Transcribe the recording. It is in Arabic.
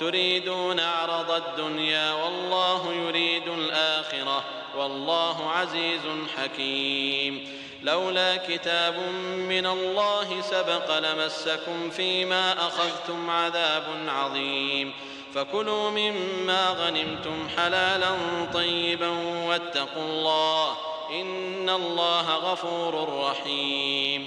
تريدون عرض الدنيا والله يريد الآخرة والله عزيز حكيم. لولا كتاب من الله سبق لمسكم فيما أخذتم عذاب عظيم. فكلوا مما غنمتم حلالا طيبا واتقوا الله إن الله غفور رحيم.